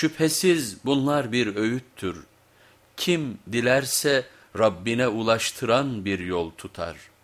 Şüphesiz bunlar bir öğüttür. Kim dilerse Rabbine ulaştıran bir yol tutar.''